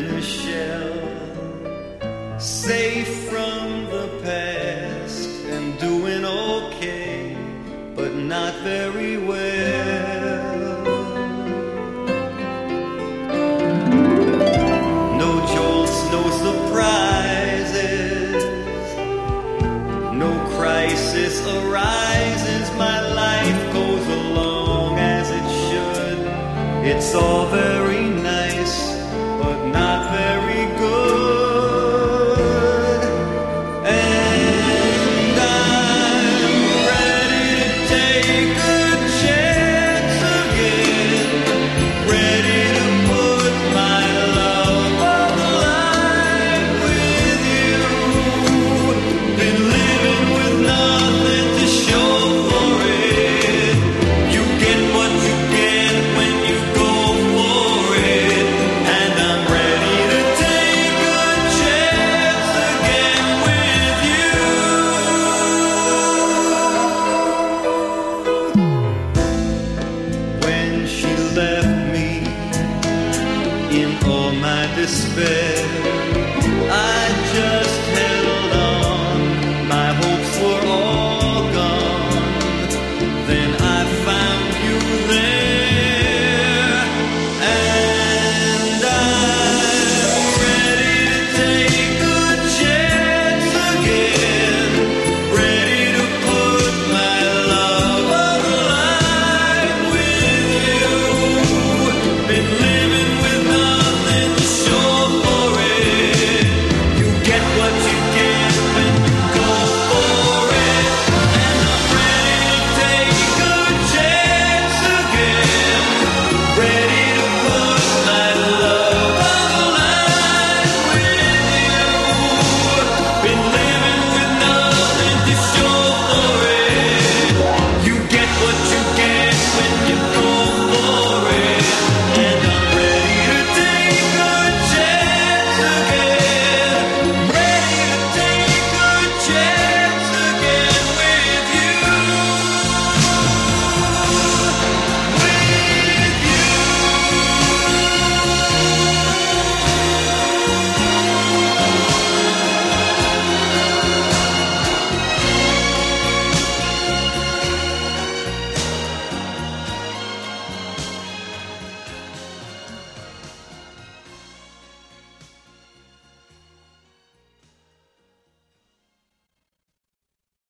in a shell, safe from the past and doing okay, but not very well. No jolts, no surprises, no crisis arises. My life goes along as it should. It's all very my despair. I just held.